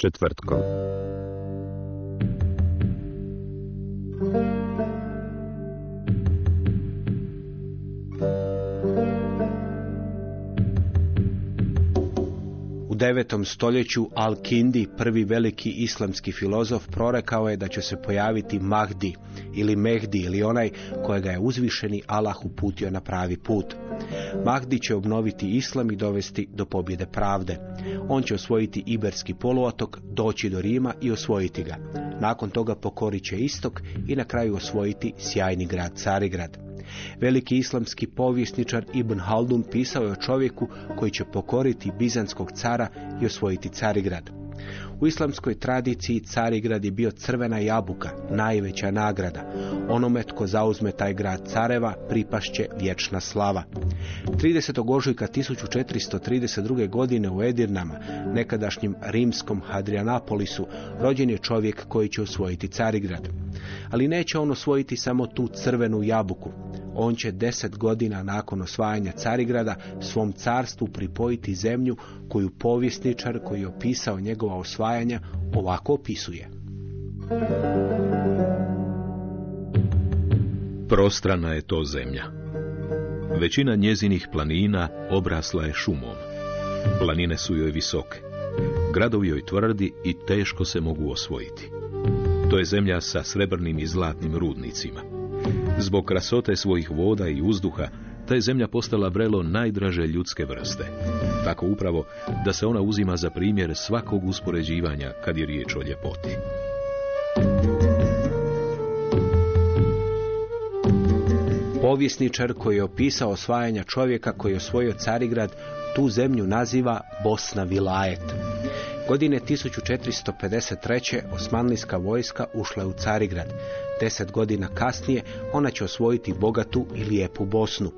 Četvrtkom. U devetom stoljeću Al-Kindi, prvi veliki islamski filozof, prorekao je da će se pojaviti Mahdi ili Mehdi ili onaj kojega je uzvišeni Allah uputio na pravi put. Mahdi će obnoviti islam i dovesti do pobjede pravde. On će osvojiti Iberski poluotok, doći do Rima i osvojiti ga. Nakon toga pokorit će istok i na kraju osvojiti sjajni grad Carigrad. Veliki islamski povjesničar Ibn Haldun pisao je o čovjeku koji će pokoriti bizanskog cara i osvojiti Carigrad. U islamskoj tradiciji Carigrad je bio crvena jabuka, najveća nagrada. Onome tko zauzme taj grad careva pripašće vječna slava. 30. ožujka 1432. godine u Edirnama, nekadašnjem rimskom Hadrianapolisu, rođen je čovjek koji će osvojiti Carigrad. Ali neće on osvojiti samo tu crvenu jabuku. On će deset godina nakon osvajanja Carigrada svom carstvu pripojiti zemlju koju povjesničar koji je opisao njegova osvajanja ovako opisuje. Prostrana je to zemlja. Većina njezinih planina obrasla je šumom. Planine su joj visoke. Gradovi joj tvrdi i teško se mogu osvojiti. To je zemlja sa srebrnim i zlatnim rudnicima. Zbog krasote svojih voda i uzduha, ta je zemlja postala vrelo najdraže ljudske vrste. Tako upravo da se ona uzima za primjer svakog uspoređivanja kad je riječ o ljepoti. Povjesničar koji je opisao osvajanja čovjeka koji je osvojio Carigrad tu zemlju naziva Bosna Vilajet. Godine 1453. osmanlijska vojska ušla je u Carigrad. Deset godina kasnije ona će osvojiti bogatu i lijepu Bosnu.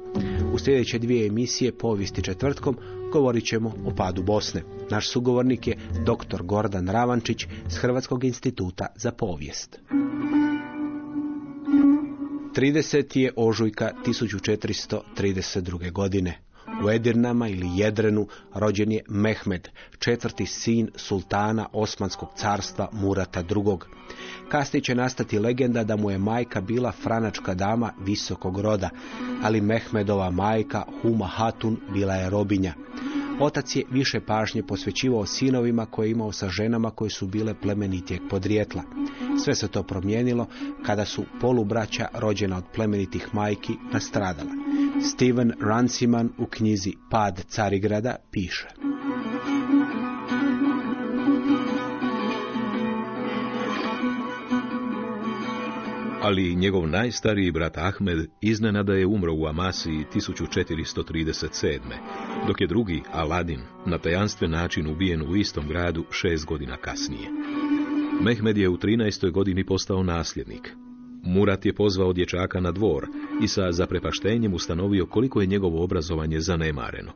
U sljedeće dvije emisije povijesti četvrtkom govorit ćemo o padu Bosne. Naš sugovornik je dr. Gordan Ravančić s Hrvatskog instituta za povijest. 30. je ožujka 1432. godine. U Edirnama ili Jedrenu rođen je Mehmed, četvrti sin sultana Osmanskog carstva Murata II. Kasnije će nastati legenda da mu je majka bila franačka dama visokog roda, ali Mehmedova majka Huma Hatun bila je robinja. Otac je više pažnje posvećivao sinovima koje je imao sa ženama koje su bile plemenitijeg podrijetla. Sve se to promijenilo kada su polubraća rođena od plemenitih majki nastradala. Steven Ranciman u knjizi Pad Carigrada piše. Ali njegov najstariji brat Ahmed iznenada je umro u Amasiji 1437. dok je drugi, Aladin, na tajanstven način ubijen u istom gradu šest godina kasnije. Mehmed je u 13. godini postao nasljednik. Murat je pozvao dječaka na dvor i sa zaprepaštenjem ustanovio koliko je njegovo obrazovanje zanemareno.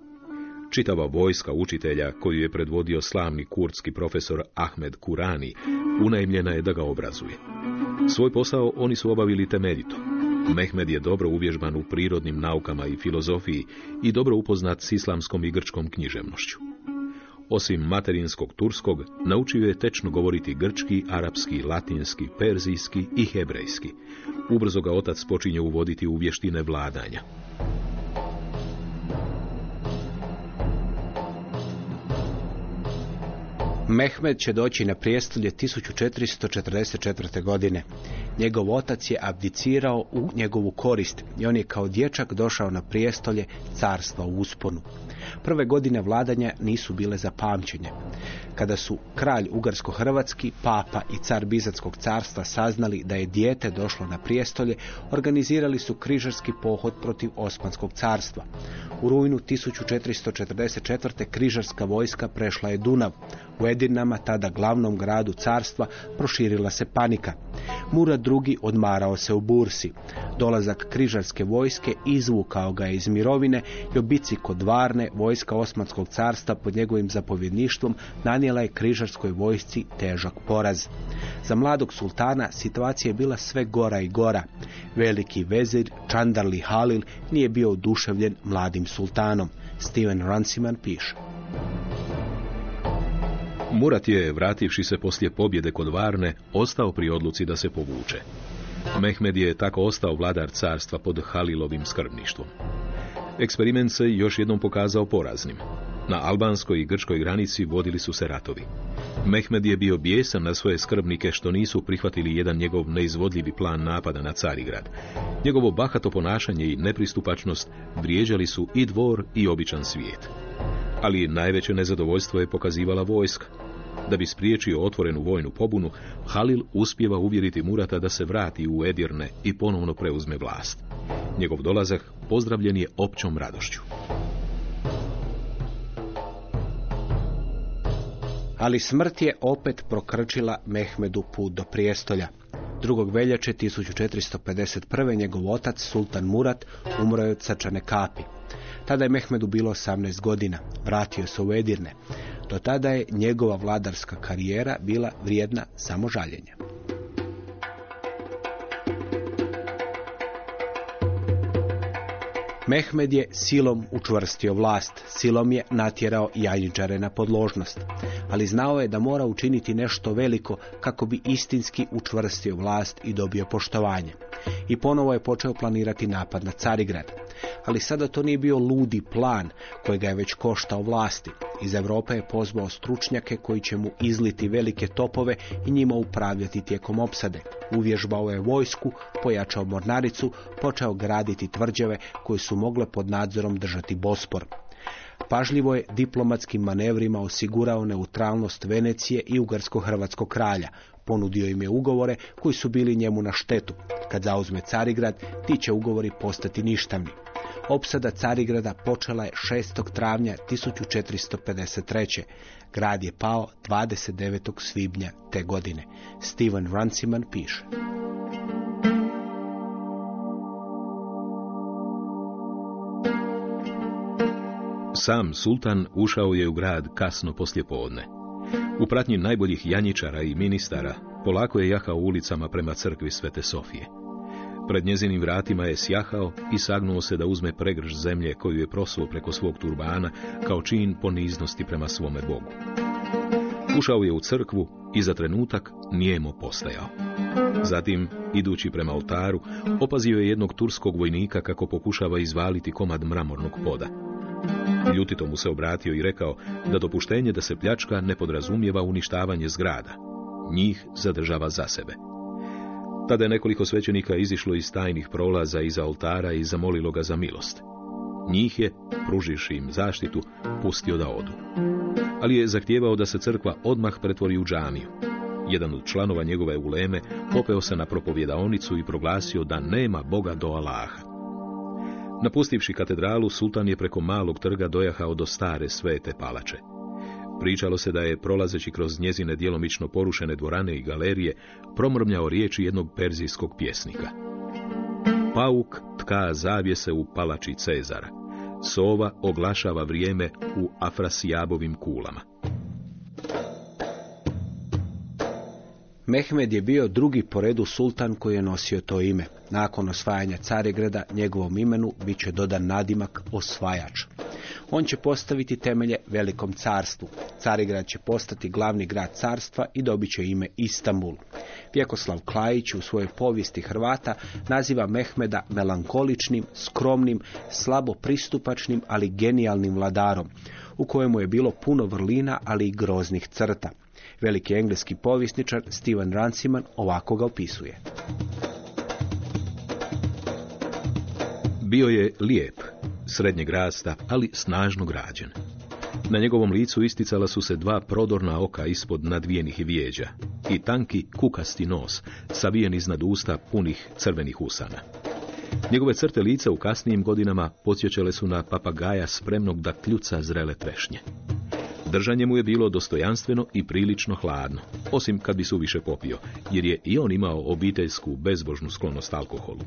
Čitava vojska učitelja koju je predvodio slavni kurdski profesor Ahmed Kurani unajmljena je da ga obrazuje. Svoj posao oni su obavili temeljito. Mehmed je dobro uvježban u prirodnim naukama i filozofiji i dobro upoznat s islamskom i grčkom književnošću. Osim materinskog turskog, naučio je tečno govoriti grčki, arapski, latinski, perzijski i hebrejski. Ubrzo ga otac počinje uvoditi u vještine vladanja. Mehmed će doći na prijestolje 1444. godine. Njegov otac je abdicirao u njegovu korist i on je kao dječak došao na prijestolje carstva u usponu. Prve godine vladanja nisu bile za pamćenje. Kada su kralj Ugarsko-Hrvatski, papa i car Bizatskog carstva saznali da je dijete došlo na prijestolje, organizirali su križarski pohod protiv Osmanskog carstva. U rujnu 1444. križarska vojska prešla je Dunav. U Edirnama, tada glavnom gradu carstva, proširila se panika. Murad II. odmarao se u Bursi. Dolazak križarske vojske izvukao ga je iz mirovine i obici kod Varne, vojska Osmanskog carstva pod njegovim zapovjedništvom nanijela je križarskoj vojsci težak poraz. Za mladog sultana situacija je bila sve gora i gora. Veliki vezir Čandarli Halil nije bio oduševljen mladim sultanom. Steven Runciman piše. Murat je, vrativši se poslije pobjede kod Varne, ostao pri odluci da se povuče. Mehmed je tako ostao vladar carstva pod Halilovim skrbništvom. Eksperiment se još jednom pokazao poraznim. Na albanskoj i grčkoj granici vodili su se ratovi. Mehmed je bio bijesan na svoje skrbnike što nisu prihvatili jedan njegov neizvodljivi plan napada na Carigrad. Njegovo bahato ponašanje i nepristupačnost vrijeđali su i dvor i običan svijet. Ali najveće nezadovoljstvo je pokazivala vojska. Da bi spriječio otvorenu vojnu pobunu, Halil uspjeva uvjeriti Murata da se vrati u Edirne i ponovno preuzme vlast. Njegov dolazak pozdravljen je općom radošću. Ali smrt je opet prokrčila Mehmedu put do prijestolja. 2. veljače 1451. njegov otac, sultan Murat, umro je od srčane kapi. Tada je Mehmedu bilo 18 godina. Vratio se u Edirne. Do tada je njegova vladarska karijera bila vrijedna samo žaljenja. Mehmed je silom učvrstio vlast, silom je natjerao jajničare na podložnost, ali znao je da mora učiniti nešto veliko kako bi istinski učvrstio vlast i dobio poštovanje. I ponovo je počeo planirati napad na Carigrad. Ali sada to nije bio ludi plan koji ga je već koštao vlasti. Iz Europe je pozvao stručnjake koji će mu izliti velike topove i njima upravljati tijekom opsade. Uvježbao je vojsku, pojačao mornaricu, počeo graditi tvrđave koje su mogle pod nadzorom držati Bospor. Pažljivo je diplomatskim manevrima osigurao neutralnost Venecije i Ugarsko-Hrvatskog kralja. Ponudio im je ugovore koji su bili njemu na štetu. Kad zauzme Carigrad, ti će ugovori postati ništavni. Opsada Carigrada počela je 6. travnja 1453. Grad je pao 29. svibnja te godine. Steven Runciman piše. Sam sultan ušao je u grad kasno poslje podne. U pratnji najboljih janjičara i ministara polako je jahao ulicama prema crkvi Svete Sofije. Pred njezinim vratima je sjahao i sagnuo se da uzme pregrž zemlje koju je prosuo preko svog turbana kao čin poniznosti prema svome Bogu. Ušao je u crkvu i za trenutak nijemo postajao. Zatim, idući prema oltaru, opazio je jednog turskog vojnika kako pokušava izvaliti komad mramornog poda. Ljutito mu se obratio i rekao da dopuštenje da se pljačka ne podrazumijeva uništavanje zgrada. Njih zadržava za sebe. Tada je nekoliko svećenika izišlo iz tajnih prolaza iza oltara i zamolilo ga za milost. Njih je, pružiši im zaštitu, pustio da odu. Ali je zahtijevao da se crkva odmah pretvori u džamiju. Jedan od članova njegove uleme popeo se na propovjedaonicu i proglasio da nema Boga do Allaha. Napustivši katedralu, sultan je preko malog trga dojahao do stare svete palače. Pričalo se da je, prolazeći kroz njezine djelomično porušene dvorane i galerije, promrmljao riječi jednog perzijskog pjesnika. Pauk tka zavjese u palači Cezara. Sova oglašava vrijeme u Afrasijabovim kulama. Mehmed je bio drugi po redu sultan koji je nosio to ime. Nakon osvajanja Carigrada njegovom imenu bit će dodan nadimak osvajač. On će postaviti temelje velikom carstvu. Carigrad će postati glavni grad carstva i dobit će ime Istanbul. Vjekoslav Klajić u svojoj povijesti Hrvata naziva Mehmeda melankoličnim, skromnim, slabo pristupačnim, ali genijalnim vladarom, u kojemu je bilo puno vrlina, ali i groznih crta. Veliki engleski povjesničar Steven Ranciman ovako ga opisuje. Bio je lijep, srednjeg rasta, ali snažno građen. Na njegovom licu isticala su se dva prodorna oka ispod nadvijenih vijeđa i tanki kukasti nos, savijen iznad usta punih crvenih usana. Njegove crte lica u kasnijim godinama podsjećale su na papagaja spremnog da kljuca zrele trešnje. Držanje mu je bilo dostojanstveno i prilično hladno, osim kad bi su više popio, jer je i on imao obiteljsku, bezbožnu sklonost alkoholu.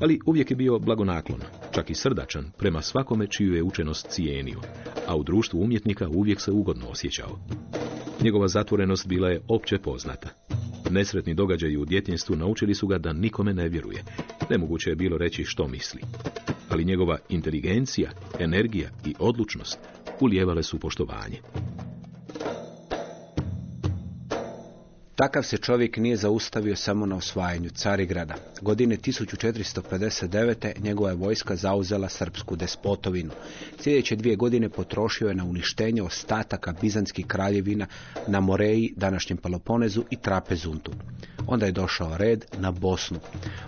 Ali uvijek je bio blagonaklon, čak i srdačan, prema svakome čiju je učenost cijenio, a u društvu umjetnika uvijek se ugodno osjećao. Njegova zatvorenost bila je opće poznata. Nesretni događaji u djetinstvu naučili su ga da nikome ne vjeruje. Nemoguće je bilo reći što misli. Ali njegova inteligencija, energija i odlučnost ulijevale su poštovanje. Takav se čovjek nije zaustavio samo na osvajanju Carigrada. Godine 1459. njegova je vojska zauzela srpsku despotovinu. Sljedeće dvije godine potrošio je na uništenje ostataka bizanskih kraljevina na Moreji, današnjem Peloponezu i Trapezuntu. Onda je došao red na Bosnu.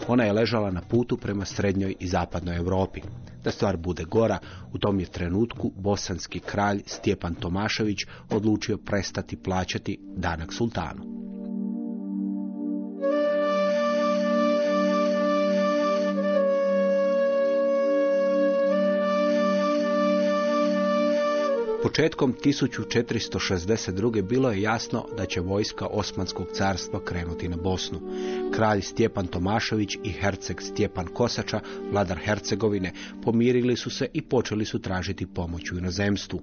Ona je ležala na putu prema srednjoj i zapadnoj Europi. Da stvar bude gora, u tom je trenutku bosanski kralj Stjepan Tomašević odlučio prestati plaćati danak sultanu. Početkom 1462. bilo je jasno da će vojska Osmanskog carstva krenuti na Bosnu. Kralj Stjepan Tomašević i herceg Stjepan Kosača, vladar Hercegovine, pomirili su se i počeli su tražiti pomoć u inozemstvu.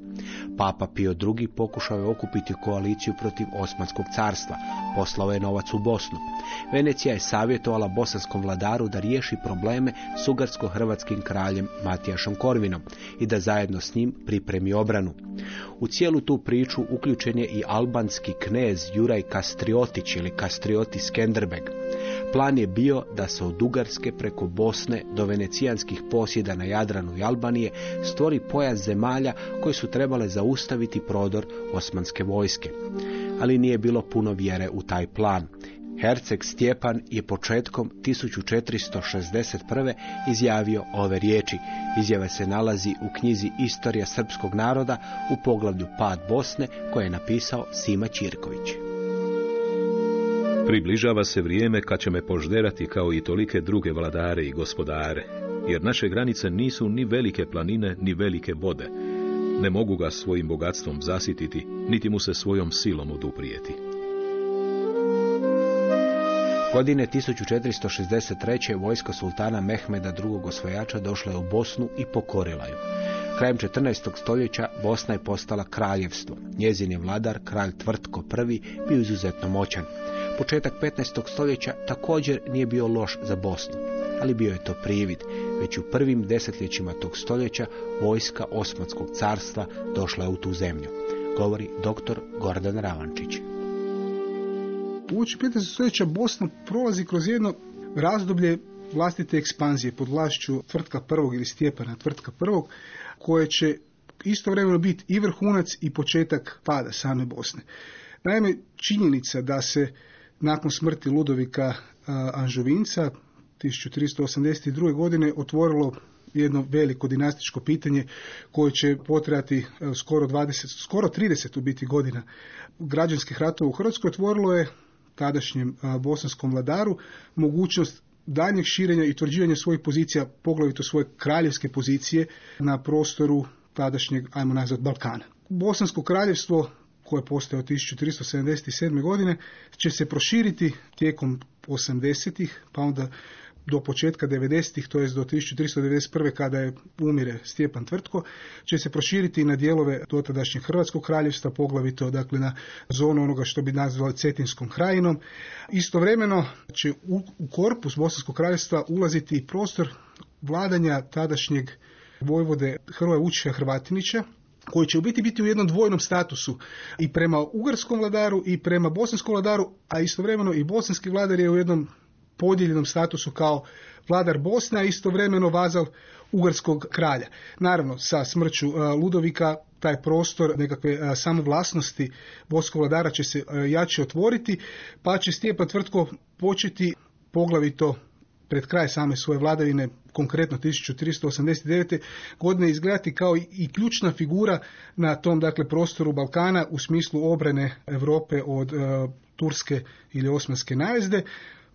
Papa Pio II. pokušao je okupiti koaliciju protiv Osmanskog carstva, poslao je novac u Bosnu. Venecija je savjetovala bosanskom vladaru da riješi probleme s ugarsko-hrvatskim kraljem Matijašom Korvinom i da zajedno s njim pripremi obranu. U cijelu tu priču uključen je i albanski knez Juraj Kastriotić ili Kastrioti Skenderbeg. Plan je bio da se od Ugarske preko Bosne do venecijanskih posjeda na Jadranu i Albanije stvori pojas zemalja koje su trebale zaustaviti prodor osmanske vojske. Ali nije bilo puno vjere u taj plan. Herceg Stjepan je početkom 1461. izjavio ove riječi. Izjava se nalazi u knjizi Istorija srpskog naroda u poglavlju Pad Bosne koje je napisao Sima Čirković. Približava se vrijeme kad će me požderati kao i tolike druge vladare i gospodare, jer naše granice nisu ni velike planine, ni velike vode. Ne mogu ga svojim bogatstvom zasititi, niti mu se svojom silom oduprijeti. Godine 1463. vojska sultana Mehmeda II. osvajača došla je u Bosnu i pokorila ju. Krajem 14. stoljeća Bosna je postala kraljevstvo. Njezin je vladar, kralj Tvrtko I, bio izuzetno moćan. Početak 15. stoljeća također nije bio loš za Bosnu, ali bio je to privid. Već u prvim desetljećima tog stoljeća vojska Osmanskog carstva došla je u tu zemlju. Govori dr. Gordan Ravančić. Uoči 15. stoljeća Bosna prolazi kroz jedno razdoblje vlastite ekspanzije pod vlašću tvrtka prvog ili Stjepana tvrtka prvog, koje će istovremeno biti i vrhunac i početak pada same Bosne. Naime, činjenica da se nakon smrti Ludovika Anžovinca 1382. godine otvorilo jedno veliko dinastičko pitanje koje će potrajati skoro 20, skoro 30 u biti godina građanskih ratova u Hrvatskoj otvorilo je tadašnjem bosanskom vladaru mogućnost daljnjeg širenja i utvrđivanja svojih pozicija, poglavito svoje kraljevske pozicije na prostoru tadašnjeg, ajmo nazvat, Balkana. Bosansko kraljevstvo koje postoje od 1377. godine će se proširiti tijekom 80-ih, pa onda do početka 90-ih, to je do 1391. kada je umire Stjepan Tvrtko, će se proširiti na dijelove dotadašnjeg Hrvatskog kraljevstva, poglavito dakle na zonu onoga što bi nazvali Cetinskom krajinom. Istovremeno će u, korpus Bosanskog kraljevstva ulaziti i prostor vladanja tadašnjeg vojvode Hrvoja Vučića Hrvatinića, koji će u biti biti u jednom dvojnom statusu i prema ugarskom vladaru i prema bosanskom vladaru, a istovremeno i bosanski vladar je u jednom podijeljenom statusu kao vladar Bosne, a istovremeno vazal ugarskog kralja. Naravno, sa smrću e, Ludovika taj prostor nekakve e, samovlasnosti boskog vladara će se e, jače otvoriti, pa će Stjepan Tvrtko početi poglavito pred kraj same svoje vladavine, konkretno 1389. godine, izgledati kao i ključna figura na tom dakle prostoru Balkana u smislu obrane Europe od turske ili osmanske najezde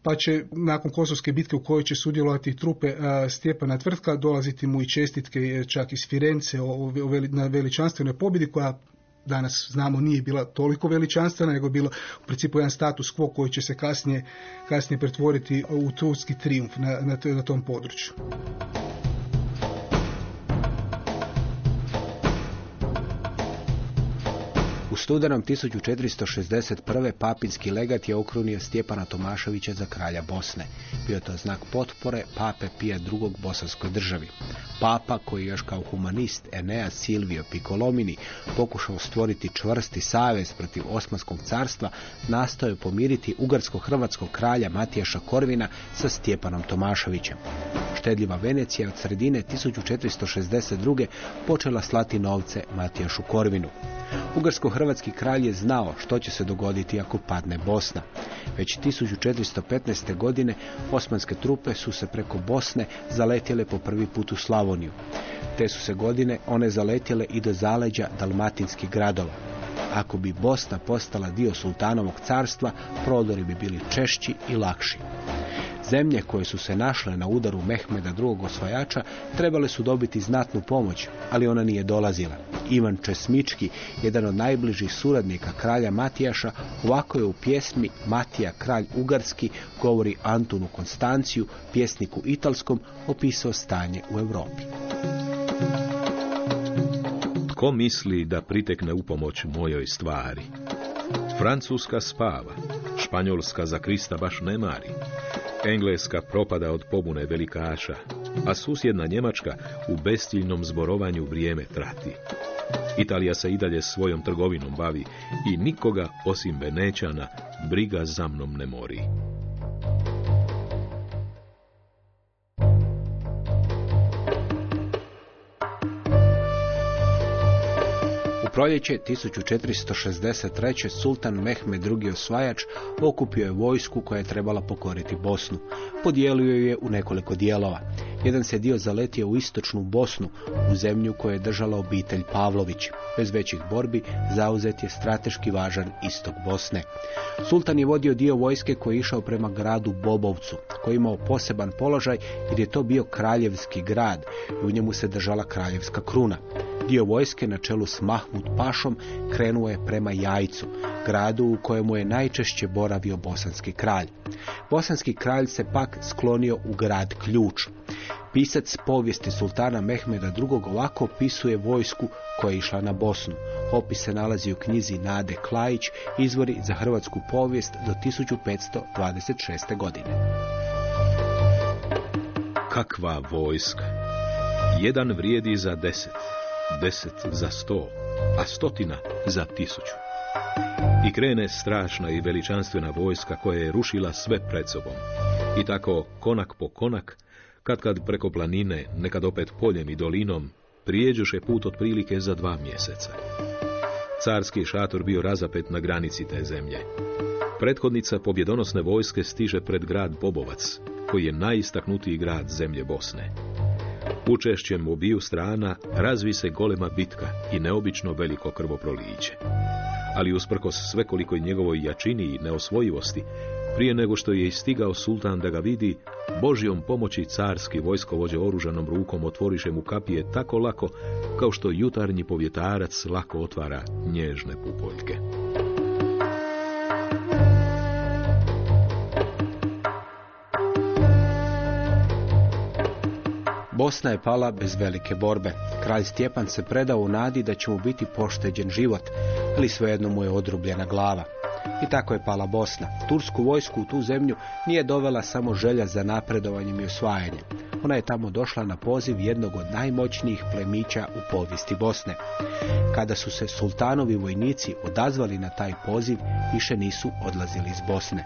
pa će nakon Kosovske bitke u kojoj će sudjelovati trupe Stjepana Tvrtka dolaziti mu i čestitke e, čak iz Firence o, na veličanstvenoj pobjedi koja danas znamo nije bila toliko veličanstvena, nego bilo u principu jedan status quo koji će se kasnije, kasnije pretvoriti u turski triumf na, na, na tom području. U studenom 1461. papinski legat je okrunio Stjepana Tomaševića za kralja Bosne. Bio to znak potpore pape Pija II. bosanskoj državi. Papa, koji još kao humanist Enea Silvio Piccolomini pokušao stvoriti čvrsti savez protiv Osmanskog carstva, nastoje pomiriti ugarsko-hrvatskog kralja Matijaša Korvina sa Stjepanom Tomaševićem. Štedljiva Venecija od sredine 1462. počela slati novce Matijašu Korvinu. Ugarsko-hrvatski kralj je znao što će se dogoditi ako padne Bosna. Već 1415. godine osmanske trupe su se preko Bosne zaletjele po prvi put u Slavoniju. Te su se godine one zaletjele i do zaleđa dalmatinskih gradova. Ako bi Bosna postala dio sultanovog carstva, prodori bi bili češći i lakši. Zemlje koje su se našle na udaru Mehmeda drugog osvajača trebale su dobiti znatnu pomoć, ali ona nije dolazila. Ivan Česmički, jedan od najbližih suradnika kralja Matijaša, ovako je u pjesmi Matija kralj Ugarski govori Antunu Konstanciju, pjesniku italskom, opisao stanje u Europi. Tko misli da pritekne u pomoć mojoj stvari? Francuska spava, Španjolska za Krista baš ne mari. Engleska propada od pobune velikaša, a susjedna Njemačka u bestiljnom zborovanju vrijeme trati. Italija se i dalje svojom trgovinom bavi i nikoga osim Venećana briga za mnom ne mori. Proljeće 1463. sultan Mehmed II. osvajač okupio je vojsku koja je trebala pokoriti Bosnu. Podijelio je u nekoliko dijelova. Jedan se dio zaletio u istočnu Bosnu, u zemlju koju je držala obitelj Pavlović. Bez većih borbi zauzet je strateški važan istok Bosne. Sultan je vodio dio vojske koji je išao prema gradu Bobovcu, koji je imao poseban položaj jer je to bio kraljevski grad i u njemu se držala kraljevska kruna. Dio vojske na čelu s Mahmud Pašom krenuo je prema Jajcu, gradu u kojemu je najčešće boravio bosanski kralj. Bosanski kralj se pak sklonio u grad Ključ. Pisac povijesti sultana Mehmeda II. ovako opisuje vojsku koja je išla na Bosnu. Opis se nalazi u knjizi Nade Klajić, izvori za hrvatsku povijest do 1526. godine. Kakva vojska! Jedan vrijedi za deset, deset za sto, a stotina za tisuću. I krene strašna i veličanstvena vojska koja je rušila sve pred sobom. I tako, konak po konak, kad kad preko planine, nekad opet poljem i dolinom, prijeđuše put otprilike za dva mjeseca. Carski šator bio razapet na granici te zemlje. Prethodnica pobjedonosne vojske stiže pred grad Bobovac, koji je najistaknutiji grad zemlje Bosne. Učešćem obiju strana razvi se golema bitka i neobično veliko krvoproliće. Ali usprkos svekolikoj njegovoj jačini i neosvojivosti, prije nego što je istigao sultan da ga vidi, Božjom pomoći carski vojskovođe oružanom rukom otvoriše mu kapije tako lako, kao što jutarnji povjetarac lako otvara nježne pupoljke. Bosna je pala bez velike borbe. Kralj Stjepan se predao u nadi da će mu biti pošteđen život, ali svejedno mu je odrubljena glava. I tako je pala Bosna. Tursku vojsku u tu zemlju nije dovela samo želja za napredovanjem i osvajanjem. Ona je tamo došla na poziv jednog od najmoćnijih plemića u povijesti Bosne. Kada su se sultanovi vojnici odazvali na taj poziv, više nisu odlazili iz Bosne.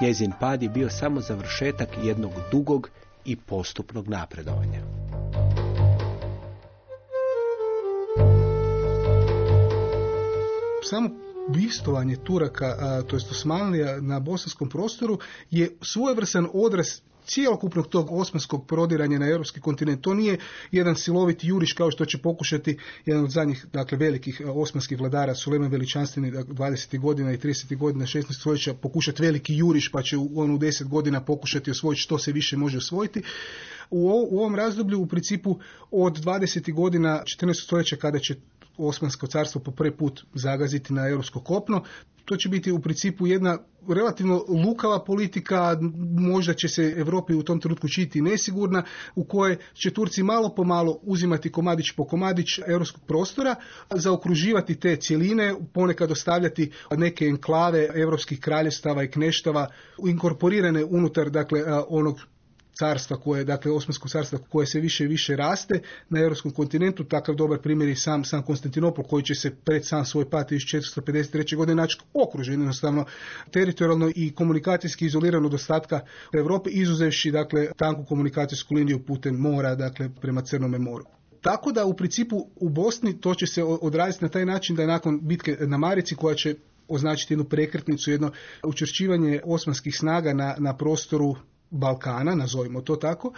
Njezin pad je bio samo završetak jednog dugog i postupnog napredovanja. Samo bivstovanje Turaka, to jest Osmanlija na bosanskom prostoru je svojevrstan odraz cijelokupnog tog osmanskog prodiranja na europski kontinent. To nije jedan siloviti juriš kao što će pokušati jedan od zadnjih dakle, velikih osmanskih vladara Suleman Veličanstveni 20. godina i 30. godina 16. stoljeća pokušati veliki juriš pa će on u 10 godina pokušati osvojiti što se više može osvojiti. U, u ovom razdoblju u principu od 20. godina 14. stoljeća kada će Osmansko carstvo po prvi put zagaziti na europsko kopno. To će biti u principu jedna relativno lukava politika, možda će se Europi u tom trenutku čiti nesigurna, u kojoj će Turci malo po malo uzimati komadić po komadić europskog prostora, zaokruživati te cjeline, ponekad ostavljati neke enklave europskih kraljevstava i kneštava inkorporirane unutar dakle onog carstva koje, dakle Osmanskog carstva koje se više i više raste na europskom kontinentu, takav dobar primjer je sam, sam Konstantinopol koji će se pred sam svoj pad 1453. godine naći okružen jednostavno teritorijalno i komunikacijski izolirano od ostatka Europe, izuzevši dakle tanku komunikacijsku liniju putem mora, dakle prema Crnome moru. Tako da u principu u Bosni to će se odraziti na taj način da je nakon bitke na Marici koja će označiti jednu prekretnicu, jedno učvršćivanje osmanskih snaga na, na prostoru Balkana, nazovimo to tako,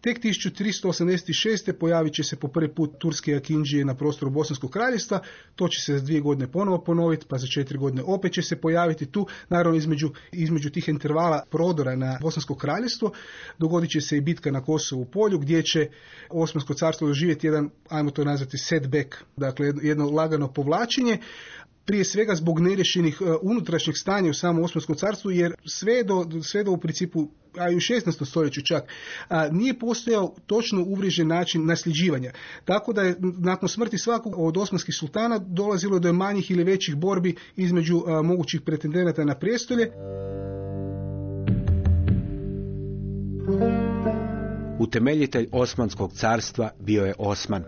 tek 1386. pojavit će se po prvi put turske akinđije na prostoru Bosanskog kraljevstva, to će se za dvije godine ponovo ponoviti, pa za četiri godine opet će se pojaviti tu, naravno između, između tih intervala prodora na Bosansko kraljevstvo, dogodit će se i bitka na Kosovu polju, gdje će Osmansko carstvo doživjeti jedan, ajmo to nazvati setback, dakle jedno lagano povlačenje, prije svega zbog neriješenih unutrašnjeg stanja u samom Osmanskom carstvu, jer sve do, sve do u principu a i u 16. stoljeću čak, a, nije postojao točno uvriježen način nasljeđivanja. Tako da je nakon smrti svakog od osmanskih sultana dolazilo do manjih ili većih borbi između a, mogućih pretendenata na prijestolje. Utemeljitelj Osmanskog carstva bio je Osman.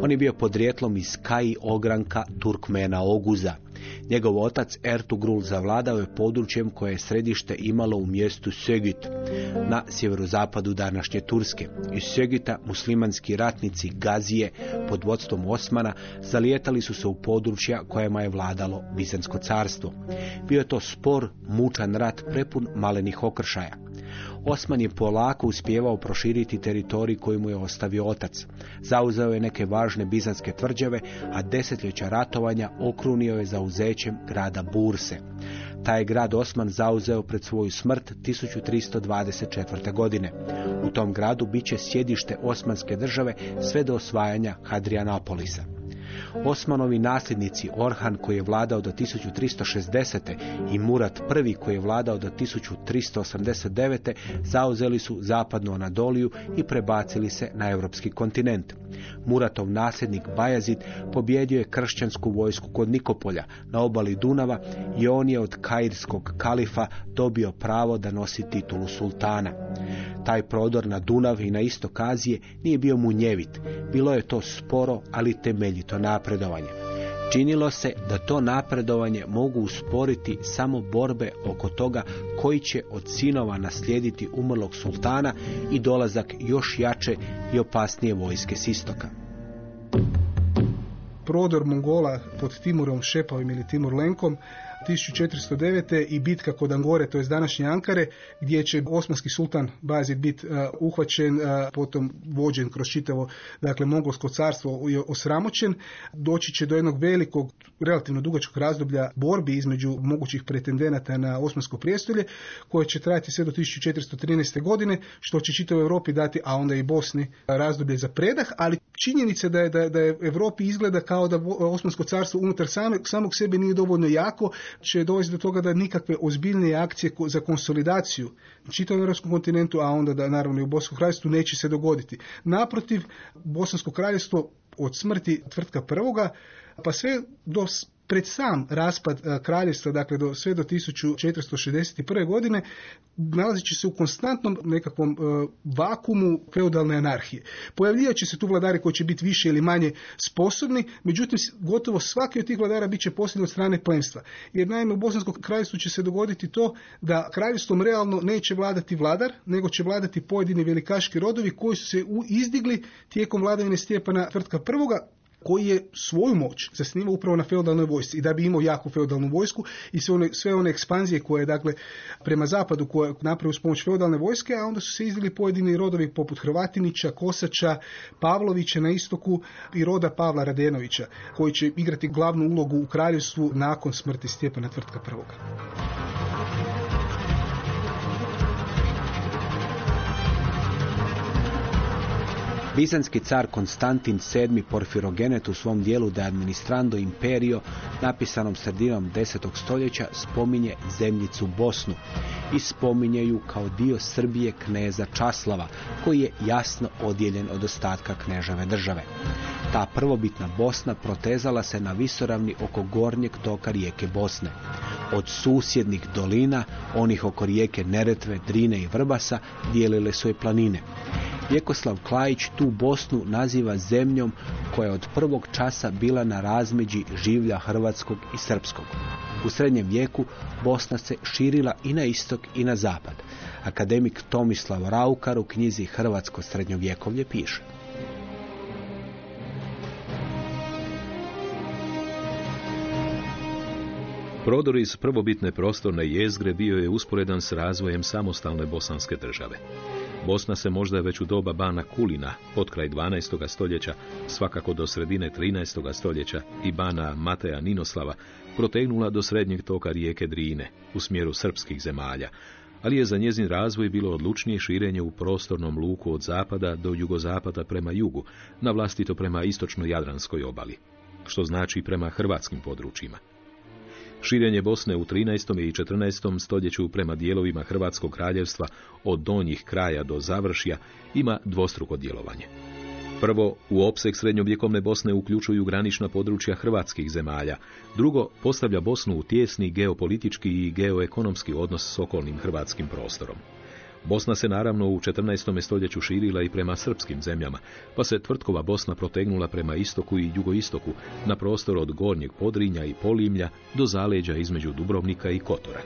On je bio podrijetlom iz Kaji ogranka Turkmena Oguza. Njegov otac Ertugrul zavladao je područjem koje je središte imalo u mjestu Segit na sjeverozapadu današnje Turske. Iz Segita muslimanski ratnici Gazije pod vodstvom Osmana zalijetali su se u područja kojima je vladalo Bizansko carstvo. Bio je to spor, mučan rat prepun malenih okršaja. Osman je polako uspjevao proširiti teritorij koji mu je ostavio otac. Zauzeo je neke važne bizanske tvrđave, a desetljeća ratovanja okrunio je zauzećem grada Burse. Taj grad Osman zauzeo pred svoju smrt 1324. godine. U tom gradu bit će sjedište Osmanske države sve do osvajanja Hadrianapolisa. Osmanovi nasljednici Orhan koji je vladao do 1360. i Murat I koji je vladao do 1389. zauzeli su zapadnu Anadoliju i prebacili se na europski kontinent. Muratov nasljednik Bajazid pobjedio je kršćansku vojsku kod Nikopolja na obali Dunava i on je od kairskog kalifa dobio pravo da nosi titulu sultana. Taj prodor na Dunav i na istok Azije nije bio munjevit. Bilo je to sporo, ali temeljito napredovanje. Činilo se da to napredovanje mogu usporiti samo borbe oko toga koji će od sinova naslijediti umrlog sultana i dolazak još jače i opasnije vojske s istoka. Prodor Mongola pod Timurom Šepovim ili Timur Lenkom 1409. i bitka kod Angore, to je današnje Ankare, gdje će osmanski sultan Bazid biti uh, uhvaćen, uh, potom vođen kroz čitavo dakle, mongolsko carstvo osramoćen. Doći će do jednog velikog, relativno dugačkog razdoblja borbi između mogućih pretendenata na osmansko prijestolje, koje će trajati sve do 1413. godine, što će čitavoj Europi dati, a onda i Bosni, razdoblje za predah, ali činjenica da je, da, da je Europi izgleda kao da Osmansko carstvo unutar samog, samog sebe nije dovoljno jako, će dovesti do toga da nikakve ozbiljnije akcije za konsolidaciju čitavom europskom kontinentu, a onda da naravno i u Bosanskom kraljestvu neće se dogoditi. Naprotiv, Bosansko kraljevstvo od smrti tvrtka prvoga pa sve do pred sam raspad e, kraljevstva, dakle do, sve do 1461. godine, nalazeći se u konstantnom nekakvom e, vakumu feudalne anarhije. Pojavljivati će se tu vladari koji će biti više ili manje sposobni, međutim gotovo svaki od tih vladara bit će posljedno od strane plemstva. Jer naime u Bosanskom kraljevstvu će se dogoditi to da kraljevstvom realno neće vladati vladar, nego će vladati pojedini velikaški rodovi koji su se izdigli tijekom vladavine Stjepana Tvrtka prvoga, koji je svoju moć zasnivao upravo na feudalnoj vojsci i da bi imao jaku feudalnu vojsku i sve one, sve one ekspanzije koje dakle prema zapadu koje napravio uz pomoć feudalne vojske, a onda su se izdili pojedini rodovi poput Hrvatinića, Kosača, Pavlovića na istoku i roda Pavla Radenovića koji će igrati glavnu ulogu u kraljevstvu nakon smrti Stjepana Tvrtka prvoga. Bizanski car Konstantin VII Porfirogenet u svom dijelu De administrando imperio, napisanom sredinom 10. stoljeća, spominje zemljicu Bosnu i spominje ju kao dio Srbije kneza Časlava, koji je jasno odijeljen od ostatka knežave države. Ta prvobitna Bosna protezala se na visoravni oko gornjeg toka rijeke Bosne. Od susjednih dolina, onih oko rijeke Neretve, Drine i Vrbasa, dijelile su je planine. Vjekoslav Klajić tu Bosnu naziva zemljom koja je od prvog časa bila na razmeđi življa hrvatskog i srpskog. U srednjem vijeku Bosna se širila i na istok i na zapad. Akademik Tomislav Raukar u knjizi Hrvatsko srednjovjekovlje piše. Prodor iz prvobitne prostorne jezgre bio je usporedan s razvojem samostalne bosanske države. Bosna se možda već u doba bana Kulina, pod kraj 12. stoljeća, svakako do sredine 13. stoljeća i bana Mateja Ninoslava, protegnula do srednjeg toka rijeke Drine, u smjeru srpskih zemalja, ali je za njezin razvoj bilo odlučnije širenje u prostornom luku od zapada do jugozapada prema jugu, na vlastito prema istočno-jadranskoj obali, što znači prema hrvatskim područjima. Širenje Bosne u 13. i 14. stoljeću prema dijelovima Hrvatskog kraljevstva od donjih kraja do završja ima dvostruko djelovanje. Prvo, u opseg srednjovjekovne Bosne uključuju granična područja hrvatskih zemalja. Drugo, postavlja Bosnu u tjesni geopolitički i geoekonomski odnos s okolnim hrvatskim prostorom. Bosna se naravno u 14. stoljeću širila i prema srpskim zemljama, pa se tvrtkova Bosna protegnula prema istoku i jugoistoku na prostor od gornjeg Podrinja i Polimlja do zaleđa između Dubrovnika i Kotora.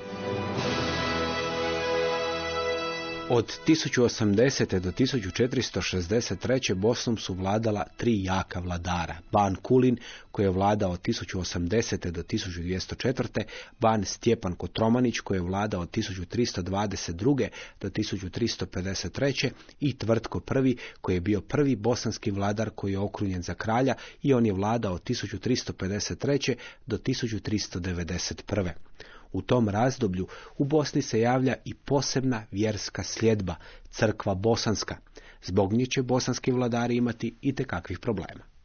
Od 1080. do 1463. Bosnom su vladala tri jaka vladara. Ban Kulin, koji je vladao od 1080. do 1204. Ban Stjepan Kotromanić, koji je vladao od 1322. do 1353. i Tvrtko I, koji je bio prvi bosanski vladar koji je okrunjen za kralja i on je vladao od 1353. do 1391. U tom razdoblju u Bosni se javlja i posebna vjerska sljedba, crkva bosanska. Zbog nje će bosanski vladari imati i kakvih problema.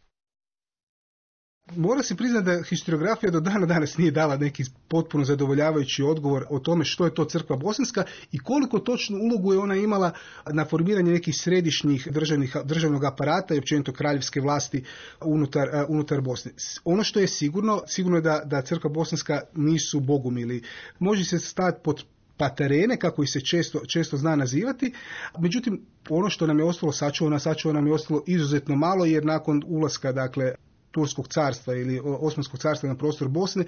Mora se priznati da historiografija do dana danas nije dala neki potpuno zadovoljavajući odgovor o tome što je to crkva bosanska i koliko točnu ulogu je ona imala na formiranje nekih središnjih državnih, državnog aparata i općenito kraljevske vlasti unutar, uh, unutar Bosne. Ono što je sigurno, sigurno je da, da crkva bosanska nisu bogumili. Može se stati pod patarene, kako ih se često, često zna nazivati. Međutim, ono što nam je ostalo sačuvano, sačuvano nam je ostalo izuzetno malo, jer nakon ulaska, dakle, Turskog carstva ili Osmanskog carstva na prostor Bosne,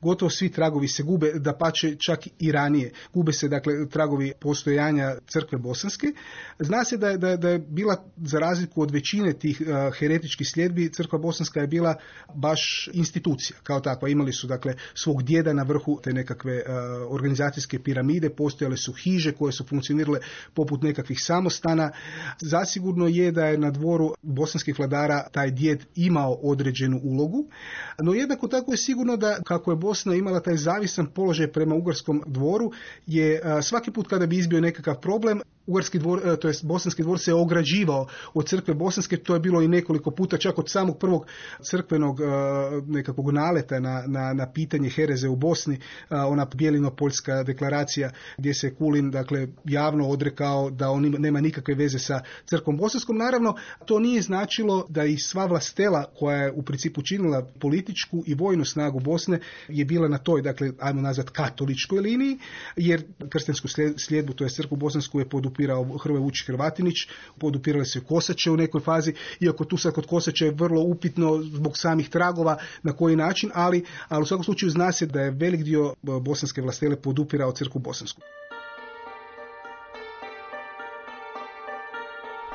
gotovo svi tragovi se gube, da pače čak i ranije. Gube se dakle tragovi postojanja crkve bosanske. Zna se da je, da, da je bila, za razliku od većine tih uh, heretičkih sljedbi, crkva bosanska je bila baš institucija kao takva. Imali su dakle svog djeda na vrhu te nekakve uh, organizacijske piramide, postojale su hiže koje su funkcionirale poput nekakvih samostana. Zasigurno je da je na dvoru bosanskih vladara taj djed imao određenu ulogu, no jednako tako je sigurno da kako je Bosna imala taj zavisan položaj prema ugarskom dvoru, je svaki put kada bi izbio nekakav problem, Ugarski dvor, e, to jest bosanski dvor se ograđivao od crkve bosanske, to je bilo i nekoliko puta, čak od samog prvog crkvenog e, nekakvog naleta na, na, na pitanje hereze u Bosni, e, ona bijelino-poljska deklaracija gdje se Kulin dakle javno odrekao da on nema nikakve veze sa crkvom bosanskom. Naravno, to nije značilo da i sva vlastela koja je u principu činila političku i vojnu snagu Bosne je bila na toj, dakle, ajmo nazvat katoličkoj liniji, jer krstensku sljedbu, to je crkvu bosansku je podupirao Hrvoje Vučić Hrvatinić, podupirale se Kosače u nekoj fazi, iako tu sad kod Kosače je vrlo upitno zbog samih tragova na koji način, ali, ali u svakom slučaju zna se da je velik dio bosanske vlastele podupirao crkvu bosansku.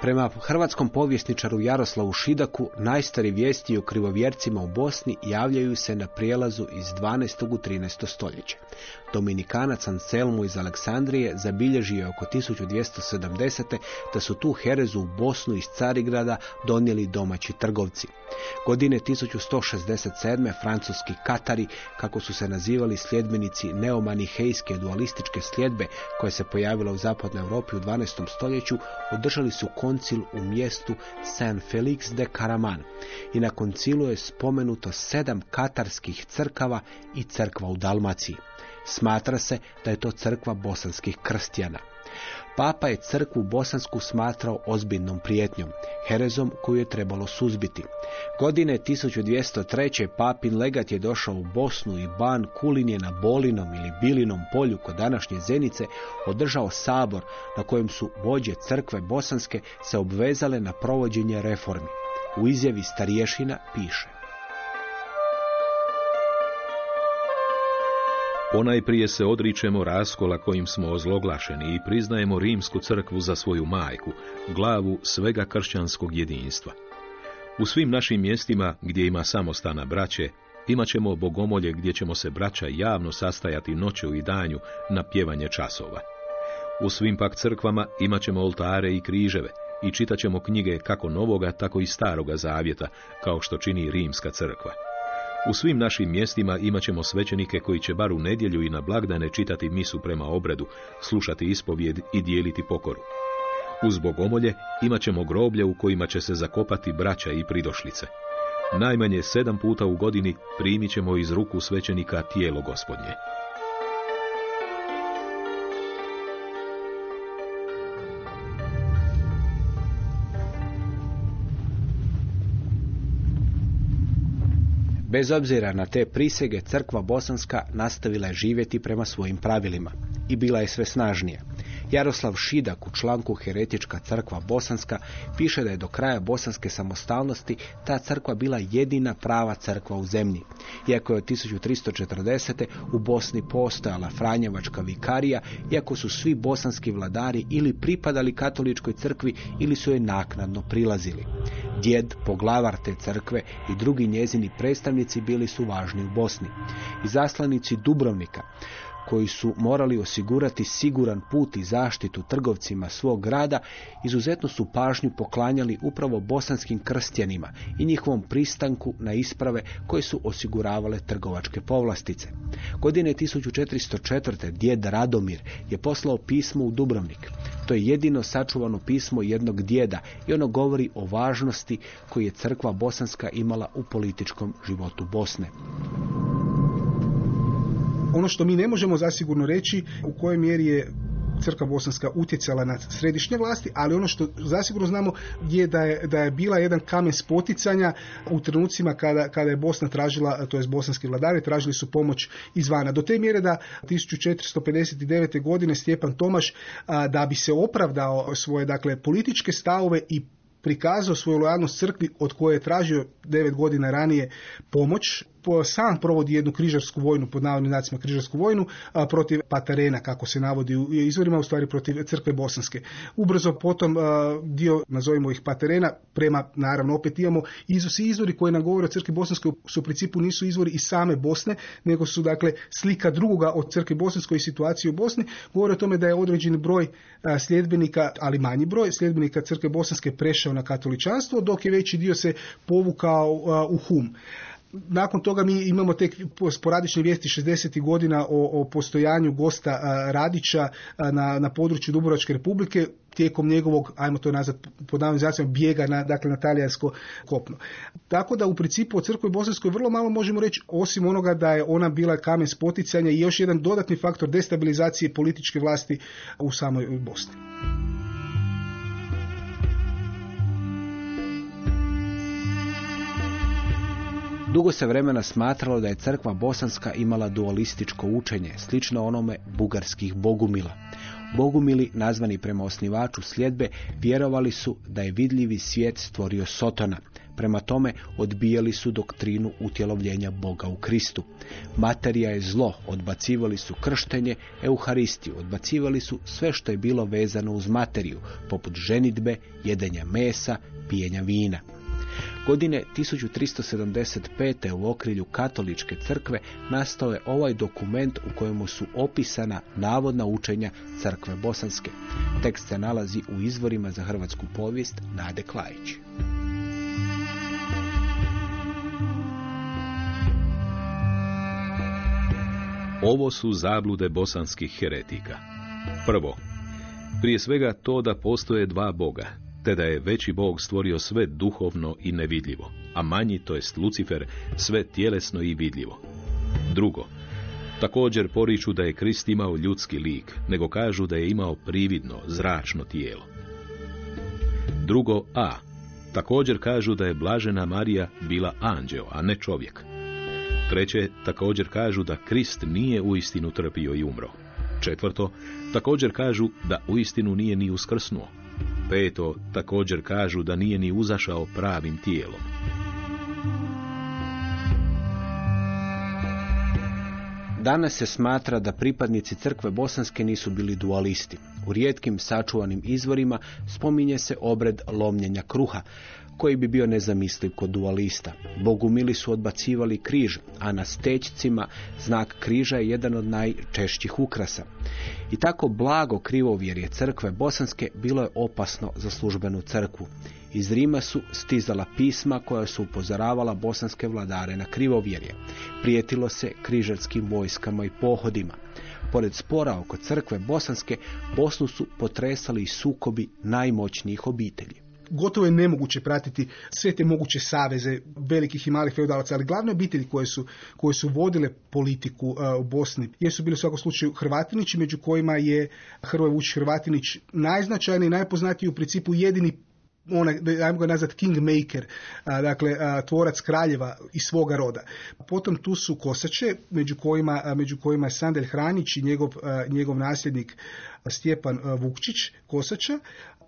Prema hrvatskom povjesničaru Jaroslavu Šidaku, najstari vijesti o krivovjercima u Bosni javljaju se na prijelazu iz 12. u 13. stoljeće. Dominikanac Anselmu iz Aleksandrije zabilježio je oko 1270. da su tu herezu u Bosnu iz Carigrada donijeli domaći trgovci. Godine 1167. francuski Katari, kako su se nazivali sljedbenici neomanihejske dualističke sljedbe koja se pojavila u zapadnoj Europi u 12. stoljeću, održali su koncil u mjestu Saint Felix de Caraman i na koncilu je spomenuto sedam katarskih crkava i crkva u Dalmaciji. Smatra se da je to crkva bosanskih krstijana. Papa je crkvu bosansku smatrao ozbiljnom prijetnjom, herezom koju je trebalo suzbiti. Godine 1203. papin legat je došao u Bosnu i ban Kulin je na Bolinom ili Bilinom polju kod današnje Zenice održao sabor na kojem su vođe crkve bosanske se obvezale na provođenje reformi. U izjavi starješina piše Ponajprije se odričemo raskola kojim smo ozloglašeni i priznajemo rimsku crkvu za svoju majku, glavu svega kršćanskog jedinstva. U svim našim mjestima gdje ima samostana braće, imat ćemo bogomolje gdje ćemo se braća javno sastajati noću i danju na pjevanje časova. U svim pak crkvama imat ćemo oltare i križeve i čitat ćemo knjige kako novoga, tako i staroga zavjeta, kao što čini rimska crkva. U svim našim mjestima imat ćemo svećenike koji će bar u nedjelju i na blagdane čitati misu prema obredu, slušati ispovjed i dijeliti pokoru. Uz bogomolje imat ćemo groblje u kojima će se zakopati braća i pridošlice. Najmanje sedam puta u godini primit ćemo iz ruku svećenika tijelo gospodnje. Bez obzira na te prisege, crkva bosanska nastavila je živjeti prema svojim pravilima i bila je sve snažnija. Jaroslav Šidak u članku Heretička crkva bosanska piše da je do kraja bosanske samostalnosti ta crkva bila jedina prava crkva u zemlji. Iako je od 1340. u Bosni postojala Franjevačka vikarija, iako su svi bosanski vladari ili pripadali katoličkoj crkvi ili su je naknadno prilazili. Djed, poglavar te crkve i drugi njezini predstavnici bili su važni u Bosni. I zaslanici Dubrovnika, koji su morali osigurati siguran put i zaštitu trgovcima svog grada, izuzetno su pažnju poklanjali upravo bosanskim krstjanima i njihovom pristanku na isprave koje su osiguravale trgovačke povlastice. Godine 1404. djed Radomir je poslao pismo u Dubrovnik. To je jedino sačuvano pismo jednog djeda i ono govori o važnosti koju je crkva bosanska imala u političkom životu Bosne. Ono što mi ne možemo zasigurno reći u kojoj mjeri je crkva bosanska utjecala na središnje vlasti, ali ono što zasigurno znamo je da je, da je bila jedan kamen spoticanja u trenucima kada, kada je Bosna tražila, to je bosanski vladari, tražili su pomoć izvana. Do te mjere da 1459. godine Stjepan Tomaš da bi se opravdao svoje dakle političke stavove i prikazao svoju lojalnost crkvi od koje je tražio devet godina ranije pomoć sam provodi jednu križarsku vojnu, pod navodnim znacima križarsku vojnu, protiv Patarena, kako se navodi u izvorima, u stvari protiv crkve bosanske. Ubrzo potom dio, nazovimo ih Patarena, prema, naravno, opet imamo izusi izvori koji nam govore o crkvi bosanskoj, su u principu nisu izvori iz same Bosne, nego su, dakle, slika drugoga od crkve bosanskoj i situacije u Bosni, govore o tome da je određeni broj sljedbenika, ali manji broj, sljedbenika crkve bosanske prešao na katoličanstvo, dok je veći dio se povukao u hum. Nakon toga mi imamo tek sporadične vijesti 60. godina o, o postojanju gosta a, Radića a, na, na području Dubrovačke republike tijekom njegovog, ajmo to nazvat pod navodnim bijega na, dakle, na talijansko kopno. Tako da u principu o crkvi Bosanskoj vrlo malo možemo reći, osim onoga da je ona bila kamen spoticanja i još jedan dodatni faktor destabilizacije političke vlasti u samoj Bosni. Dugo se vremena smatralo da je crkva bosanska imala dualističko učenje, slično onome bugarskih bogumila. Bogumili, nazvani prema osnivaču sljedbe, vjerovali su da je vidljivi svijet stvorio Sotona. Prema tome odbijali su doktrinu utjelovljenja Boga u Kristu. Materija je zlo, odbacivali su krštenje, euharistiju, odbacivali su sve što je bilo vezano uz materiju, poput ženitbe, jedenja mesa, pijenja vina. Godine 1375. u okrilju katoličke crkve nastao je ovaj dokument u kojemu su opisana navodna učenja crkve bosanske. Tekst se nalazi u izvorima za hrvatsku povijest Nade Klajić. Ovo su zablude bosanskih heretika. Prvo, prije svega to da postoje dva boga, te da je veći bog stvorio sve duhovno i nevidljivo, a manji, to jest Lucifer, sve tjelesno i vidljivo. Drugo, također poriču da je Krist imao ljudski lik, nego kažu da je imao prividno, zračno tijelo. Drugo, a, također kažu da je blažena Marija bila anđeo, a ne čovjek. Treće, također kažu da Krist nije uistinu trpio i umro. Četvrto, također kažu da uistinu nije ni uskrsnuo. Peto, također kažu da nije ni uzašao pravim tijelom. Danas se smatra da pripadnici crkve bosanske nisu bili dualisti. U rijetkim sačuvanim izvorima spominje se obred lomljenja kruha, koji bi bio nezamisliv kod dualista. Bogumili su odbacivali križ, a na stećcima znak križa je jedan od najčešćih ukrasa. I tako blago krivovjerje crkve bosanske bilo je opasno za službenu crkvu. Iz Rima su stizala pisma koja su upozoravala bosanske vladare na krivovjerje. Prijetilo se križarskim vojskama i pohodima. Pored spora oko crkve bosanske, Bosnu su potresali i sukobi najmoćnijih obitelji gotovo je nemoguće pratiti sve te moguće saveze velikih i malih feudalaca, ali glavne obitelji koje su, koje su vodile politiku uh, u Bosni jesu bili u svakom slučaju Hrvatinići, među kojima je Hrvoje Vučić Hrvatinić najznačajniji, najpoznatiji u principu jedini onaj, ajmo ga nazvat kingmaker, a, dakle tvorac kraljeva iz svoga roda. Potom tu su Kosače, među kojima, a, među kojima je Sandel Hranić i njegov, njegov nasljednik Stjepan Vukčić Kosača,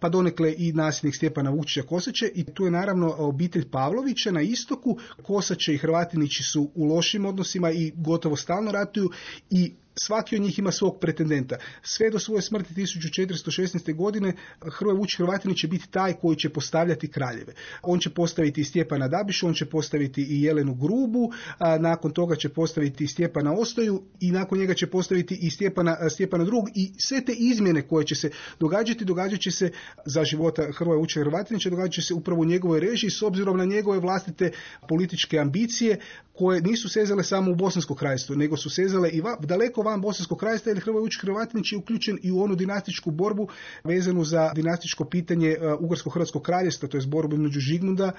pa donekle i nasljednik Stjepana Vučića Kosače i tu je naravno obitelj Pavlovića na istoku. Kosače i Hrvatinići su u lošim odnosima i gotovo stalno ratuju i svaki od njih ima svog pretendenta. Sve do svoje smrti 1416. godine Hrvoje Vučić Hrvatinić će biti taj koji će postavljati kraljeve. On će postaviti i Stjepana Dabišu, on će postaviti i Jelenu Grubu, a nakon toga će postaviti i Stjepana Ostoju i nakon njega će postaviti i Stjepana, Stjepana drugog i sve te izmjene koje će se događati, događat će se za života Hrvoje Vučića Hrvatinića, događat će se upravo u njegovoj režiji s obzirom na njegove vlastite političke ambicije koje nisu sezale samo u Bosansko krajstvo, nego su sezale i daleko van Bosanskog krajstva jer Hrvoje Vučić Hrvatinić je uključen i u onu dinastičku borbu vezanu za dinastičko pitanje uh, Ugarsko-Hrvatskog kraljevstva, to je borbu između Žigmunda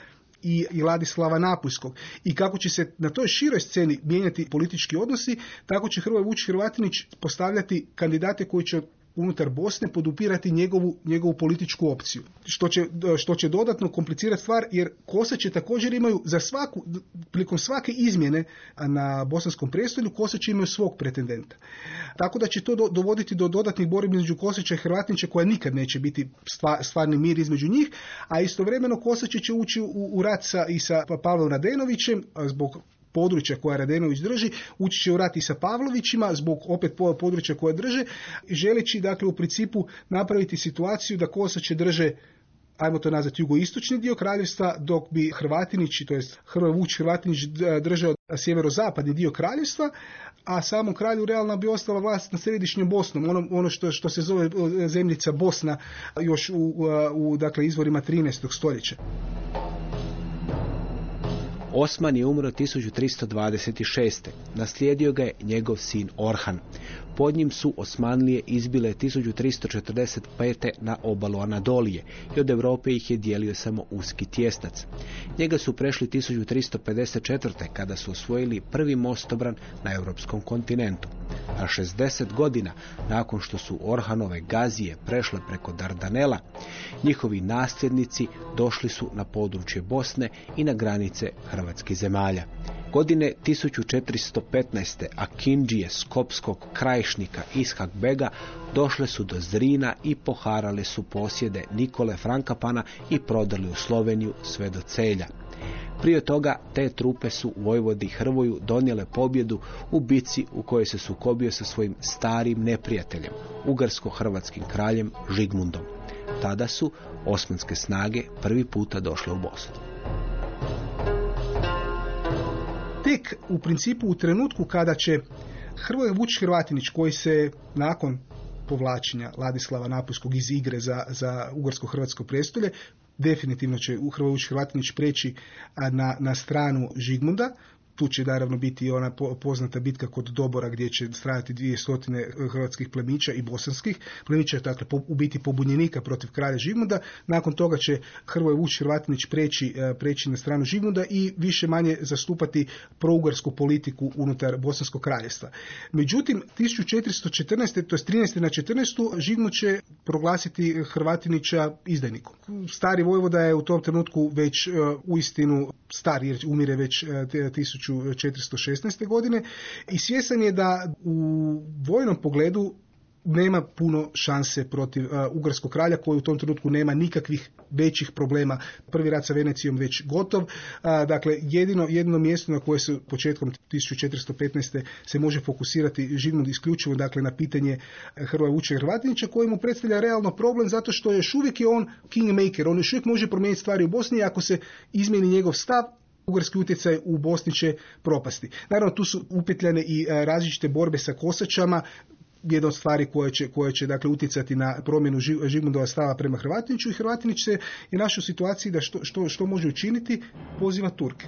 i, Ladislava Napuljskog. I kako će se na toj široj sceni mijenjati politički odnosi, tako će Hrvoje Vučić Hrvatinić postavljati kandidate koji će unutar Bosne podupirati njegovu, njegovu političku opciju. Što će, što će dodatno komplicirati stvar jer Kosače također imaju za svaku, prilikom svake izmjene na bosanskom prijestolju Kosače imaju svog pretendenta. Tako da će to do, dovoditi do dodatnih borbi između Kosača i Hrvatnića koja nikad neće biti stvarni mir između njih, a istovremeno Kosače će ući u, u rat sa, i sa Pavlom Radenovićem zbog područja koja Radenović drži, ući će u rat i sa Pavlovićima zbog opet područja koje drže, želeći dakle u principu napraviti situaciju da Kosače drže ajmo to nazvati jugoistočni dio kraljevstva, dok bi Hrvatinić, to jest Vuč Hrvatinić držao sjeverozapadni dio kraljevstva, a samom kralju realno bi ostala vlast na središnjom Bosnom, ono, ono što, što se zove zemljica Bosna još u, u dakle, izvorima 13. stoljeća. Osman je umro 1326. Naslijedio ga je njegov sin Orhan. Pod njim su Osmanlije izbile 1345. na obalu Anadolije i od Europe ih je dijelio samo uski tjestac. Njega su prešli 1354. kada su osvojili prvi mostobran na europskom kontinentu. A 60 godina nakon što su Orhanove gazije prešle preko Dardanela, njihovi nasljednici došli su na područje Bosne i na granice hrvatskih zemalja. Godine 1415. Akindžije skopskog krajišnika Ishak Bega došle su do Zrina i poharale su posjede Nikole Frankapana i prodali u Sloveniju sve do celja. Prije toga te trupe su Vojvodi Hrvoju donijele pobjedu u bici u kojoj se sukobio sa svojim starim neprijateljem, ugarsko-hrvatskim kraljem Žigmundom. Tada su osmanske snage prvi puta došle u Bosnu. Tek u principu u trenutku kada će Hrvoje Vuč Hrvatinić koji se nakon povlačenja Ladislava Napoljskog iz igre za, za Ugarsko-Hrvatsko prestolje definitivno će Vuč Hrvatinić preći na, na stranu Žigmunda tu će naravno biti ona poznata bitka kod Dobora gdje će stradati dvije stotine hrvatskih plemića i bosanskih plemića, dakle u biti pobunjenika protiv kralja Žigmunda. Nakon toga će Hrvoje Vuč Hrvatinić preći, e, preći na stranu Žigmunda i više manje zastupati prougarsku politiku unutar Bosanskog kraljestva. Međutim, 1414. to je 13. na 14. Žigmund će proglasiti Hrvatinića izdajnikom. Stari vojvoda je u tom trenutku već uh, uistinu star jer umire već uh, 1416. godine i svjesan je da u vojnom pogledu nema puno šanse protiv uh, Ugarskog kralja koji u tom trenutku nema nikakvih većih problema. Prvi rat sa Venecijom već gotov. Uh, dakle, jedino, jedino mjesto na koje se početkom 1415. se može fokusirati Žigmund isključivo dakle, na pitanje Hrvoja Vuče Hrvatinića koji mu predstavlja realno problem zato što još uvijek je on kingmaker. On još uvijek može promijeniti stvari u Bosni ako se izmijeni njegov stav ugarski utjecaj u Bosni će propasti. Naravno, tu su upetljane i e, različite borbe sa Kosačama, jedna od stvari koje će, koje će dakle, utjecati na promjenu Žigmundova stava prema Hrvatiniću i Hrvatinić se je našao situaciji da što, što, što može učiniti, poziva Turke.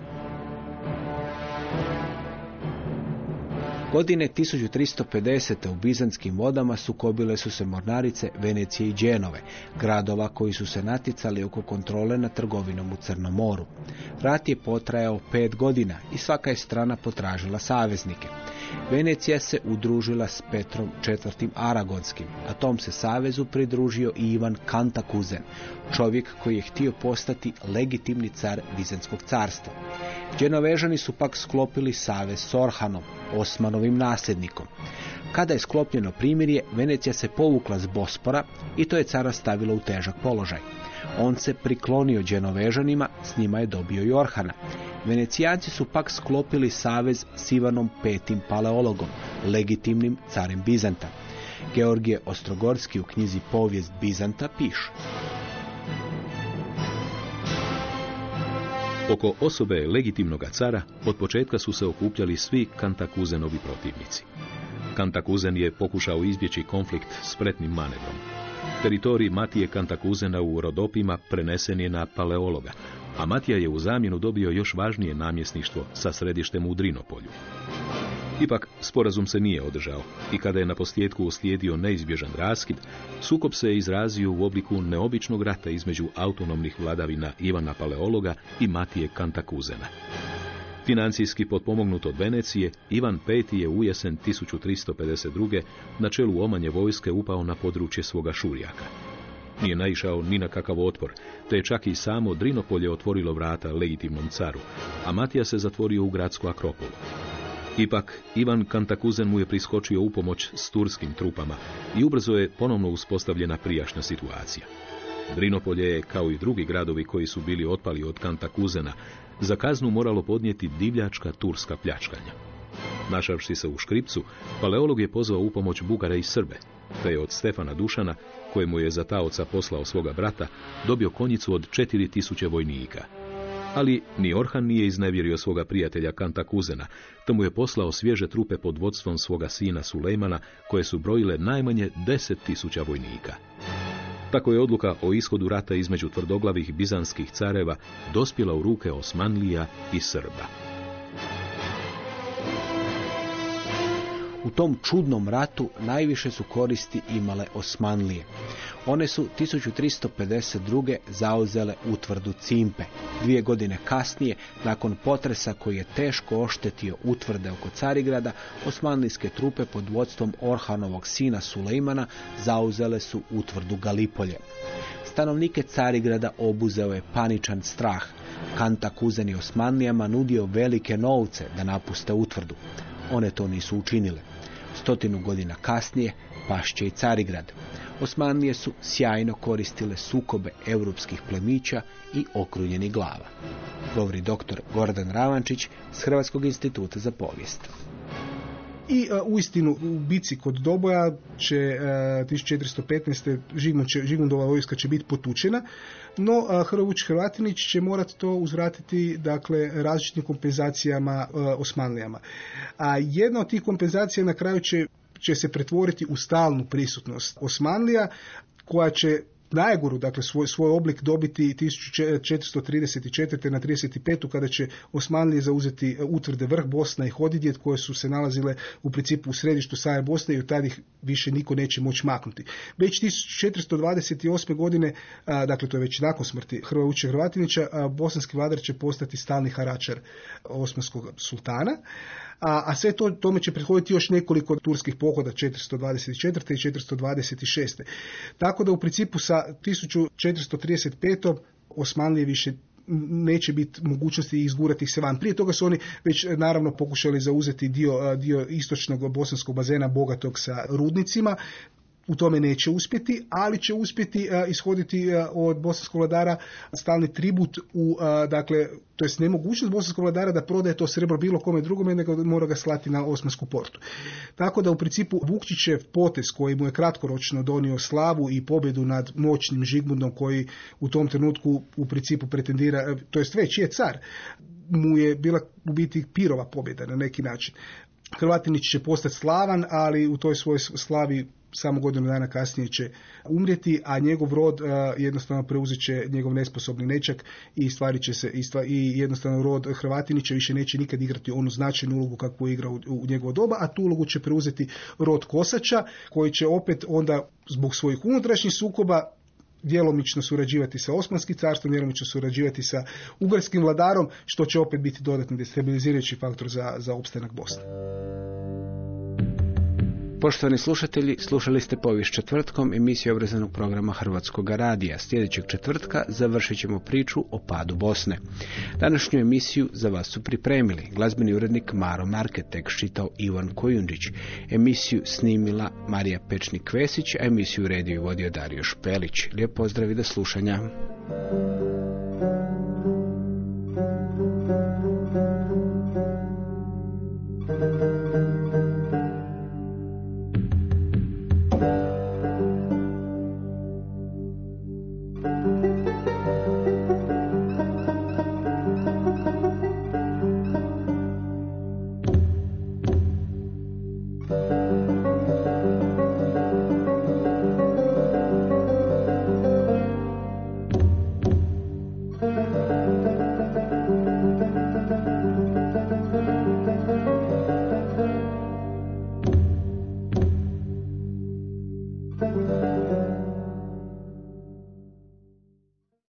Godine 1350. u Bizanskim vodama sukobile su se mornarice Venecije i Dženove, gradova koji su se naticali oko kontrole nad trgovinom u Crnom moru. Rat je potrajao pet godina i svaka je strana potražila saveznike. Venecija se udružila s Petrom IV. Aragonskim, a tom se savezu pridružio i Ivan Kantakuzen, čovjek koji je htio postati legitimni car Bizanskog carstva. Dženovežani su pak sklopili savez s Orhanom, Osmanovim nasljednikom. Kada je sklopljeno primirje, Venecija se povukla s Bospora i to je cara stavilo u težak položaj. On se priklonio Dženovežanima, s njima je dobio i Orhana. Venecijanci su pak sklopili savez s Ivanom V. Paleologom, legitimnim carem Bizanta. Georgije Ostrogorski u knjizi Povijest Bizanta piše. Oko osobe legitimnog cara od početka su se okupljali svi Kantakuzenovi protivnici. Kantakuzen je pokušao izbjeći konflikt spretnim manevrom. Teritorij Matije Kantakuzena u Rodopima prenesen je na Paleologa, a Matija je u zamjenu dobio još važnije namjesništvo sa središtem u Drinopolju. Ipak, sporazum se nije održao i kada je na posljedku uslijedio neizbježan raskid, sukob se izrazio u obliku neobičnog rata između autonomnih vladavina Ivana Paleologa i Matije Kantakuzena. Financijski potpomognut od Venecije, Ivan V. je u jesen 1352. na čelu omanje vojske upao na područje svoga šurjaka. Nije naišao ni na kakav otpor, te je čak i samo Drinopolje otvorilo vrata legitimnom caru, a Matija se zatvorio u gradsku akropolu. Ipak, Ivan Kantakuzen mu je priskočio u pomoć s turskim trupama i ubrzo je ponovno uspostavljena prijašnja situacija. Drinopolje je, kao i drugi gradovi koji su bili otpali od Kantakuzena, za kaznu moralo podnijeti divljačka turska pljačkanja. Našavši se u škripcu, paleolog je pozvao u pomoć Bugara i Srbe, te je od Stefana Dušana, kojemu je za taoca poslao svoga brata, dobio konjicu od 4000 vojnika. Ali ni Orhan nije iznevjerio svoga prijatelja Kantakuzena, te mu je poslao svježe trupe pod vodstvom svoga sina Sulejmana, koje su brojile najmanje 10.000 vojnika. Tako je odluka o ishodu rata između tvrdoglavih bizanskih careva dospjela u ruke Osmanlija i Srba. U tom čudnom ratu najviše su koristi imale Osmanlije. One su 1352. zauzele utvrdu Cimpe. Dvije godine kasnije, nakon potresa koji je teško oštetio utvrde oko Carigrada, osmanlijske trupe pod vodstvom Orhanovog sina Sulejmana zauzele su utvrdu Galipolje. Stanovnike Carigrada obuzeo je paničan strah. Kanta kuzeni Osmanlijama nudio velike novce da napuste utvrdu. One to nisu učinile. Stotinu godina kasnije pašće i Carigrad. Osmanlije su sjajno koristile sukobe europskih plemića i okrunjeni glava. Govori dr. Gordan Ravančić s Hrvatskog instituta za povijest. I uh, uistinu u bici kod Doboja će uh, 1415. Žigmund će, Žigmundova vojska će biti potučena, no Hrvović Hrvatinić će morati to uzvratiti dakle različitim kompenzacijama uh, Osmanlijama. A jedna od tih kompenzacija na kraju će će se pretvoriti u stalnu prisutnost Osmanlija koja će najgoru, dakle svoj, svoj oblik dobiti 1434. na 35. kada će Osmanlije zauzeti utvrde vrh Bosna i Hodidjet koje su se nalazile u principu u središtu same Bosne i od tada ih više niko neće moći maknuti. Već 1428. godine, dakle to je već nakon smrti Hrvojuća Hrvatinića, bosanski vladar će postati stalni haračar osmanskog sultana a, a sve to, tome će prethoditi još nekoliko turskih pohoda 424. i 426. Tako da u principu sa 1435. Osmanlije više neće biti mogućnosti izgurati se van. Prije toga su oni već naravno pokušali zauzeti dio, dio istočnog bosanskog bazena bogatog sa rudnicima u tome neće uspjeti, ali će uspjeti uh, ishoditi uh, od bosanskog vladara stalni tribut u, uh, dakle, to jest nemogućnost bosanskog vladara da prodaje to srebro bilo kome drugome, nego mora ga slati na Osmansku portu. Tako da u principu Vukčićev potez koji mu je kratkoročno donio slavu i pobjedu nad moćnim Žigmundom koji u tom trenutku u principu pretendira, to jest već je car, mu je bila u biti pirova pobjeda na neki način. Hrvatinić će postati slavan, ali u toj svojoj slavi samo godinu dana kasnije će umrijeti, a njegov rod jednostavno preuzet će njegov nesposobni nečak i stvari će se i, i jednostavno rod Hrvatinića više neće nikad igrati onu značajnu ulogu kakvu je igrao u, u njegovo doba, a tu ulogu će preuzeti rod Kosača koji će opet onda zbog svojih unutrašnjih sukoba djelomično surađivati sa Osmanskim carstvom, djelomično surađivati sa ugarskim vladarom, što će opet biti dodatni destabilizirajući faktor za, za opstanak Bosne. Poštovani slušatelji, slušali ste povijest četvrtkom emisiju obrazovnog programa Hrvatskog radija. Sljedećeg četvrtka završit ćemo priču o padu Bosne. Današnju emisiju za vas su pripremili glazbeni urednik Maro Marketek, čitao Ivan Kojundžić. Emisiju snimila Marija Pečnik-Vesić, a emisiju redio i vodio Dario Špelić. Lijep pozdrav i do slušanja.